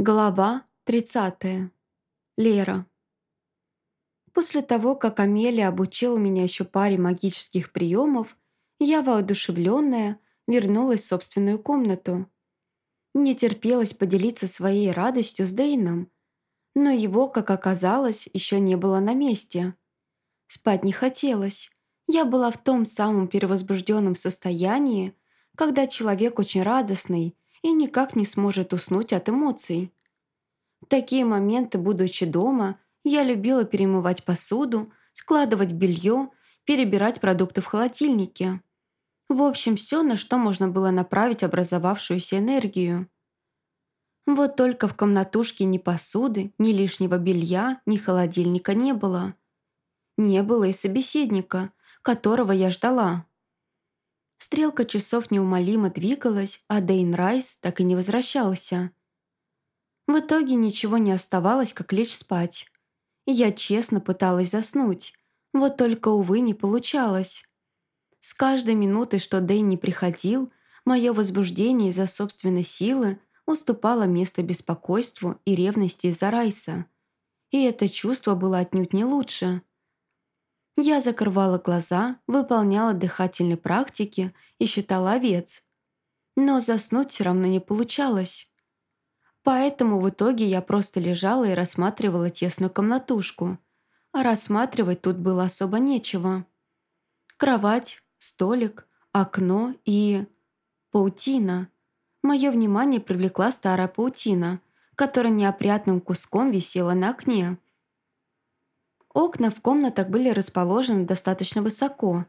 Глава 30. Лера. После того, как Амелия обучила меня еще паре магических приемов, я, воодушевленная, вернулась в собственную комнату. Не терпелось поделиться своей радостью с Дейном, но его, как оказалось, еще не было на месте. Спать не хотелось. Я была в том самом перевозбужденном состоянии, когда человек очень радостный – и никак не сможет уснуть от эмоций. В такие моменты, будучи дома, я любила перемывать посуду, складывать белье, перебирать продукты в холодильнике. В общем, все, на что можно было направить образовавшуюся энергию. Вот только в комнатушке ни посуды, ни лишнего белья, ни холодильника не было. Не было и собеседника, которого я ждала. Стрелка часов неумолимо двигалась, а Дейн Райс так и не возвращался. В итоге ничего не оставалось, как лечь спать. я честно пыталась заснуть, вот только, увы, не получалось. С каждой минутой, что Дейн не приходил, мое возбуждение из-за собственной силы уступало место беспокойству и ревности из-за Райса. И это чувство было отнюдь не лучше. Я закрывала глаза, выполняла дыхательные практики и считала овец. Но заснуть все равно не получалось. Поэтому в итоге я просто лежала и рассматривала тесную комнатушку. А рассматривать тут было особо нечего. Кровать, столик, окно и... паутина. Мое внимание привлекла старая паутина, которая неопрятным куском висела на окне. Окна в комнатах были расположены достаточно высоко,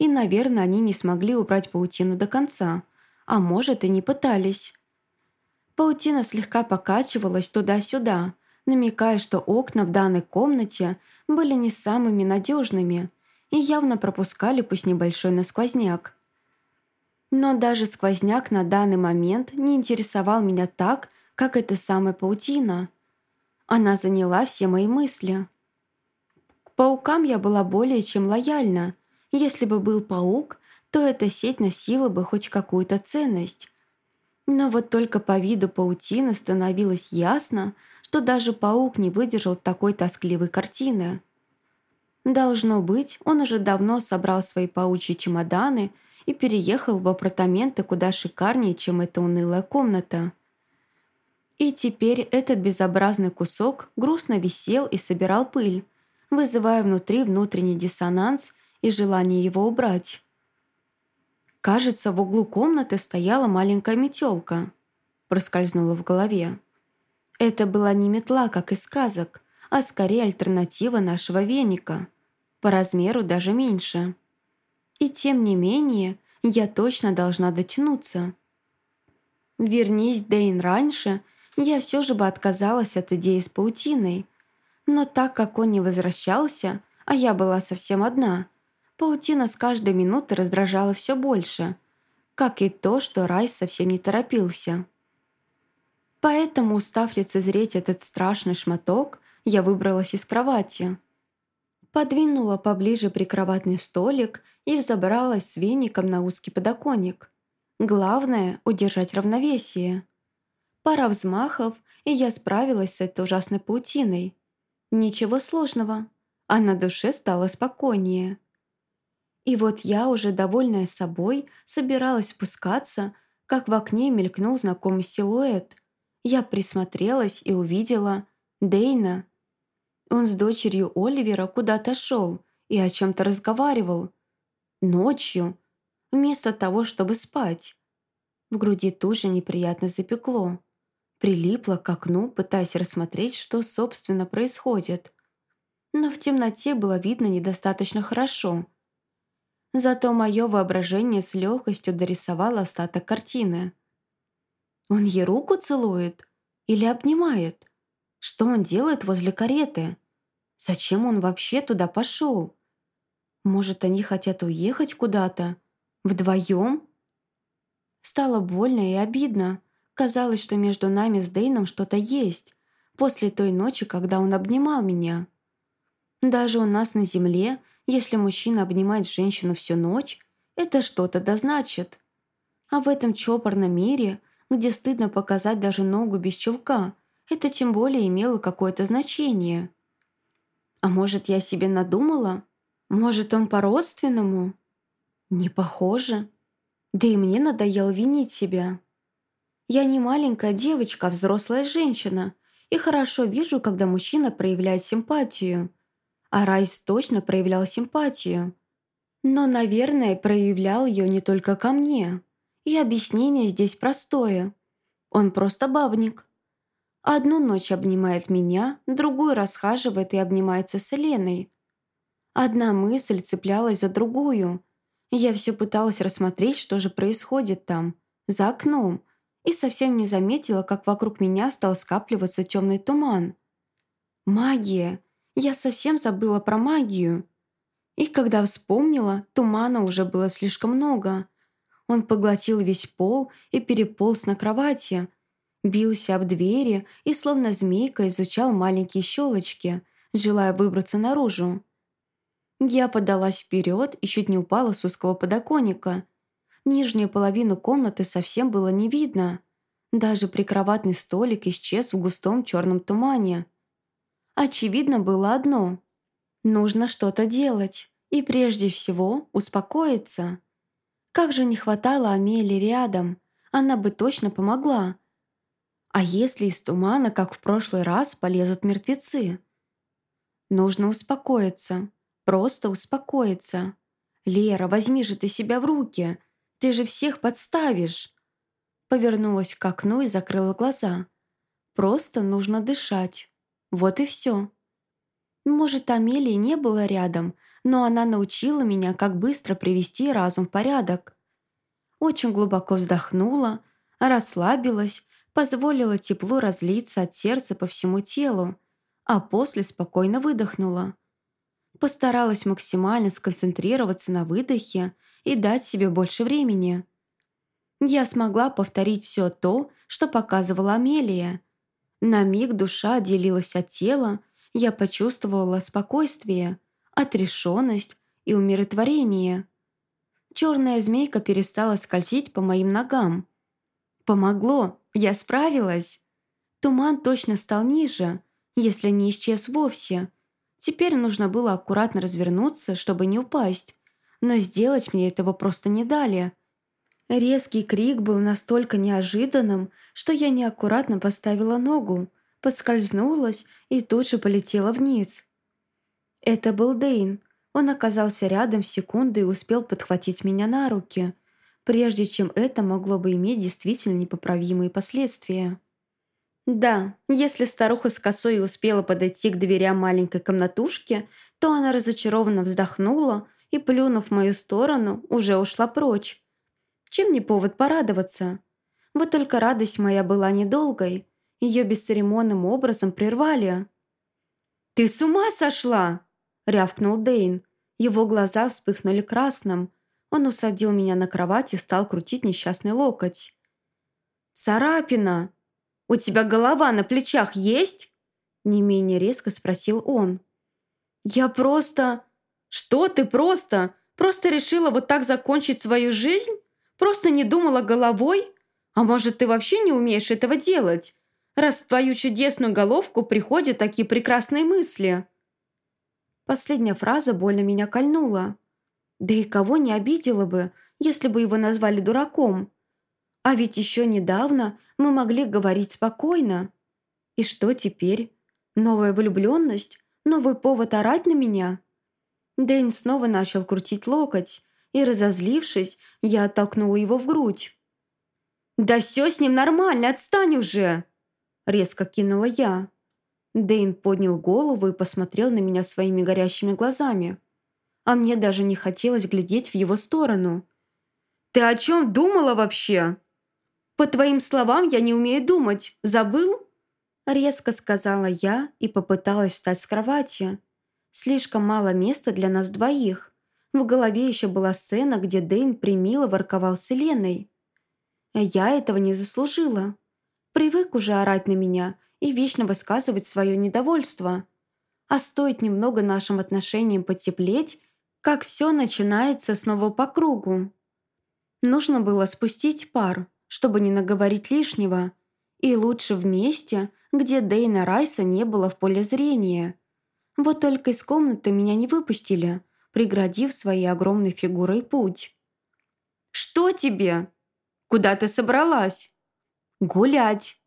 и, наверное, они не смогли убрать паутину до конца, а может и не пытались. Паутина слегка покачивалась туда-сюда, намекая, что окна в данной комнате были не самыми надежными и явно пропускали пусть небольшой, но сквозняк. Но даже сквозняк на данный момент не интересовал меня так, как эта самая паутина. Она заняла все мои мысли паукам я была более чем лояльна. Если бы был паук, то эта сеть носила бы хоть какую-то ценность. Но вот только по виду паутины становилось ясно, что даже паук не выдержал такой тоскливой картины. Должно быть, он уже давно собрал свои паучьи чемоданы и переехал в апартаменты куда шикарнее, чем эта унылая комната. И теперь этот безобразный кусок грустно висел и собирал пыль, вызывая внутри внутренний диссонанс и желание его убрать. Кажется, в углу комнаты стояла маленькая метелка. Проскользнула в голове. Это была не метла, как из сказок, а скорее альтернатива нашего веника. По размеру даже меньше. И тем не менее, я точно должна дотянуться. Вернись Дейн раньше, я все же бы отказалась от идеи с паутиной – но так как он не возвращался, а я была совсем одна, паутина с каждой минуты раздражала все больше, как и то, что Рай совсем не торопился. Поэтому, устав лицезреть этот страшный шматок, я выбралась из кровати. Подвинула поближе прикроватный столик и взобралась с веником на узкий подоконник. Главное — удержать равновесие. Пара взмахов, и я справилась с этой ужасной паутиной. Ничего сложного, а на душе стало спокойнее. И вот я, уже довольная собой, собиралась спускаться, как в окне мелькнул знакомый силуэт. Я присмотрелась и увидела Дейна. Он с дочерью Оливера куда-то шел и о чем-то разговаривал. Ночью, вместо того, чтобы спать. В груди тоже неприятно запекло прилипла к окну, пытаясь рассмотреть, что, собственно, происходит. Но в темноте было видно недостаточно хорошо. Зато мое воображение с легкостью дорисовало остаток картины. Он ей руку целует? Или обнимает? Что он делает возле кареты? Зачем он вообще туда пошел? Может, они хотят уехать куда-то? Вдвоем? Стало больно и обидно. Казалось, что между нами с Дейном что-то есть, после той ночи, когда он обнимал меня. Даже у нас на земле, если мужчина обнимает женщину всю ночь, это что-то да А в этом чопорном мире, где стыдно показать даже ногу без чулка, это тем более имело какое-то значение. А может, я себе надумала? Может, он по-родственному? Не похоже. Да и мне надоело винить себя. Я не маленькая девочка, а взрослая женщина, и хорошо вижу, когда мужчина проявляет симпатию. А Райс точно проявлял симпатию. Но, наверное, проявлял ее не только ко мне. И объяснение здесь простое. Он просто бабник. Одну ночь обнимает меня, другую расхаживает и обнимается с Еленой. Одна мысль цеплялась за другую. Я все пыталась рассмотреть, что же происходит там, за окном, и совсем не заметила, как вокруг меня стал скапливаться темный туман. Магия! Я совсем забыла про магию. И когда вспомнила, тумана уже было слишком много. Он поглотил весь пол и переполз на кровати, бился об двери и словно змейка изучал маленькие щелочки, желая выбраться наружу. Я подалась вперед и чуть не упала с узкого подоконника. Нижнюю половину комнаты совсем было не видно. Даже прикроватный столик исчез в густом черном тумане. Очевидно было одно. Нужно что-то делать. И прежде всего успокоиться. Как же не хватало Амели рядом. Она бы точно помогла. А если из тумана, как в прошлый раз, полезут мертвецы? Нужно успокоиться. Просто успокоиться. «Лера, возьми же ты себя в руки. Ты же всех подставишь». Повернулась к окну и закрыла глаза. Просто нужно дышать. Вот и все. Может, Амелии не было рядом, но она научила меня, как быстро привести разум в порядок. Очень глубоко вздохнула, расслабилась позволила теплу разлиться от сердца по всему телу, а после спокойно выдохнула. Постаралась максимально сконцентрироваться на выдохе и дать себе больше времени. Я смогла повторить все то, что показывала Амелия. На миг душа отделилась от тела, я почувствовала спокойствие, отрешенность и умиротворение. Черная змейка перестала скользить по моим ногам. Помогло, я справилась. Туман точно стал ниже, если не исчез вовсе. Теперь нужно было аккуратно развернуться, чтобы не упасть. Но сделать мне этого просто не дали. Резкий крик был настолько неожиданным, что я неаккуратно поставила ногу, подскользнулась и тут же полетела вниз. Это был Дейн. Он оказался рядом с секундой и успел подхватить меня на руки – прежде чем это могло бы иметь действительно непоправимые последствия. Да, если старуха с косой успела подойти к дверям маленькой комнатушки, то она разочарованно вздохнула и, плюнув в мою сторону, уже ушла прочь. Чем не повод порадоваться? Вот только радость моя была недолгой. Ее бесцеремонным образом прервали. «Ты с ума сошла?» — рявкнул Дейн. Его глаза вспыхнули красным, он усадил меня на кровать и стал крутить несчастный локоть. «Царапина! У тебя голова на плечах есть?» Не менее резко спросил он. «Я просто...» «Что ты просто? Просто решила вот так закончить свою жизнь? Просто не думала головой? А может, ты вообще не умеешь этого делать, раз в твою чудесную головку приходят такие прекрасные мысли?» Последняя фраза больно меня кольнула. Да и кого не обидела бы, если бы его назвали дураком. А ведь еще недавно мы могли говорить спокойно. И что теперь? Новая влюбленность? Новый повод орать на меня? Дэйн снова начал крутить локоть, и, разозлившись, я оттолкнула его в грудь. «Да все с ним нормально, отстань уже!» Резко кинула я. Дэйн поднял голову и посмотрел на меня своими горящими глазами а мне даже не хотелось глядеть в его сторону. «Ты о чем думала вообще?» «По твоим словам, я не умею думать. Забыл?» Резко сказала я и попыталась встать с кровати. Слишком мало места для нас двоих. В голове еще была сцена, где Дэйн примило ворковал с Еленой. Я этого не заслужила. Привык уже орать на меня и вечно высказывать свое недовольство. А стоит немного нашим отношениям потеплеть, как все начинается снова по кругу. Нужно было спустить пар, чтобы не наговорить лишнего, и лучше вместе, где Дейна Райса не было в поле зрения. Вот только из комнаты меня не выпустили, преградив своей огромной фигурой путь. «Что тебе? Куда ты собралась?» «Гулять».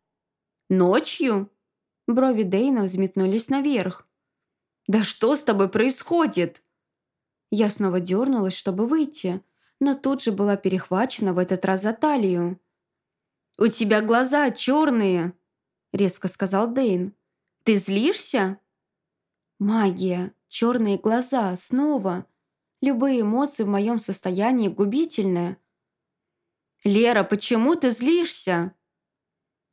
«Ночью?» Брови Дейна взметнулись наверх. «Да что с тобой происходит?» Я снова дернулась, чтобы выйти, но тут же была перехвачена в этот раз за талию. «У тебя глаза черные!» — резко сказал Дейн. «Ты злишься?» «Магия, черные глаза, снова. Любые эмоции в моем состоянии губительны». «Лера, почему ты злишься?»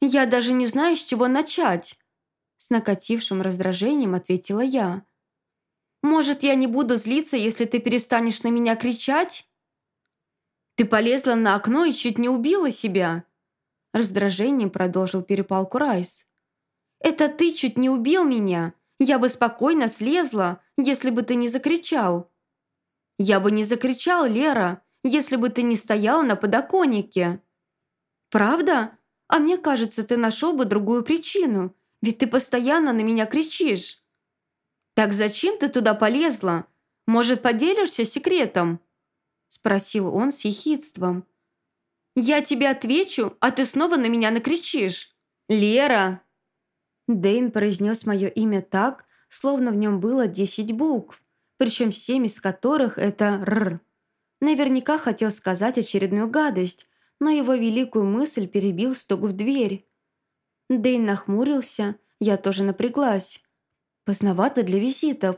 «Я даже не знаю, с чего начать», — с накатившим раздражением ответила я. «Может, я не буду злиться, если ты перестанешь на меня кричать?» «Ты полезла на окно и чуть не убила себя», — раздражением продолжил перепалку Райс. «Это ты чуть не убил меня. Я бы спокойно слезла, если бы ты не закричал». «Я бы не закричал, Лера, если бы ты не стояла на подоконнике». «Правда? А мне кажется, ты нашел бы другую причину, ведь ты постоянно на меня кричишь». «Так зачем ты туда полезла? Может, поделишься секретом?» Спросил он с ехидством. «Я тебе отвечу, а ты снова на меня накричишь. Лера!» Дэйн произнес мое имя так, словно в нем было десять букв, причем семь из которых это «р». Наверняка хотел сказать очередную гадость, но его великую мысль перебил стук в дверь. Дэйн нахмурился, я тоже напряглась. Поздновато для визитов.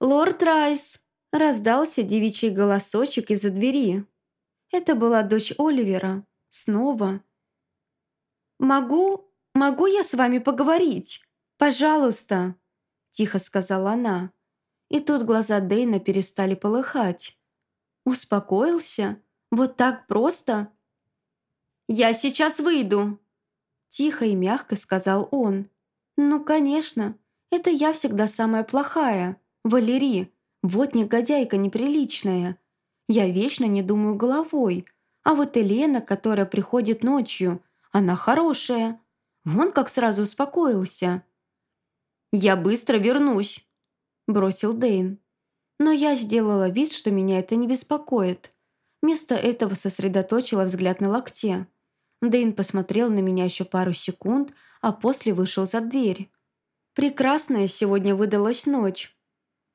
«Лорд Райс!» – раздался девичий голосочек из-за двери. Это была дочь Оливера. Снова. «Могу... могу я с вами поговорить? Пожалуйста!» – тихо сказала она. И тут глаза Дэйна перестали полыхать. «Успокоился? Вот так просто?» «Я сейчас выйду!» Тихо и мягко сказал он. «Ну, конечно, это я всегда самая плохая. Валерий, вот негодяйка неприличная. Я вечно не думаю головой. А вот Елена, которая приходит ночью, она хорошая. Вон как сразу успокоился». «Я быстро вернусь», – бросил Дейн. Но я сделала вид, что меня это не беспокоит. Вместо этого сосредоточила взгляд на локте. Дэйн посмотрел на меня еще пару секунд, а после вышел за дверь. Прекрасная сегодня выдалась ночь.